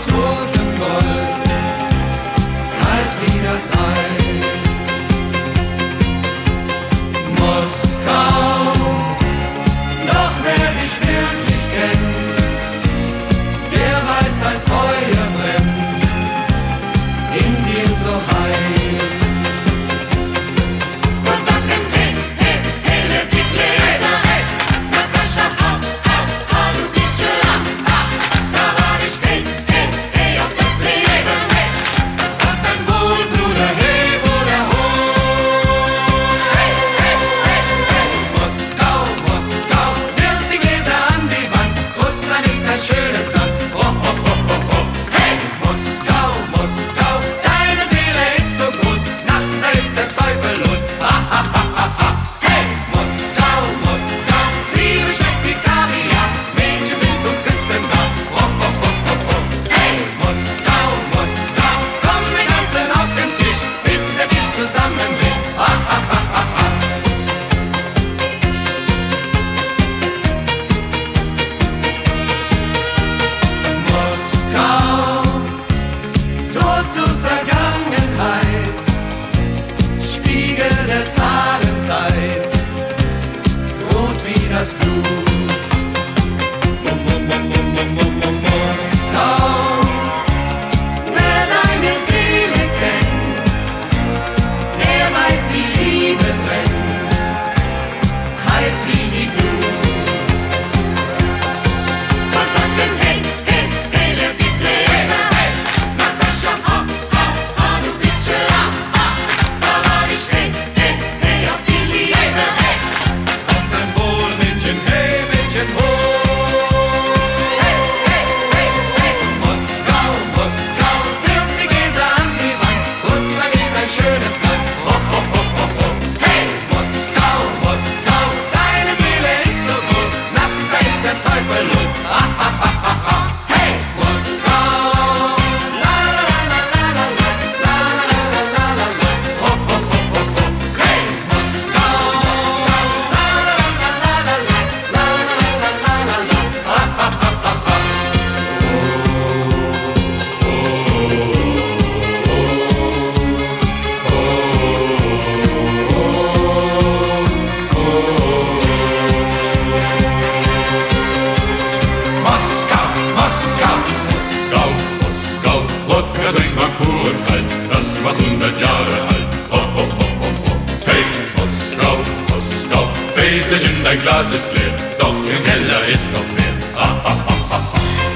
School. ha ha ha ha Rückwärts nach Furkeit, das war hundert Jahre alt. Hopp, hopp, hopp, hopp, hopp. Hey, Moskau, Moskau, Väterchen, dein Glas ist leer, doch im Keller ist noch mehr. Ah, ah, ah, ah, ah.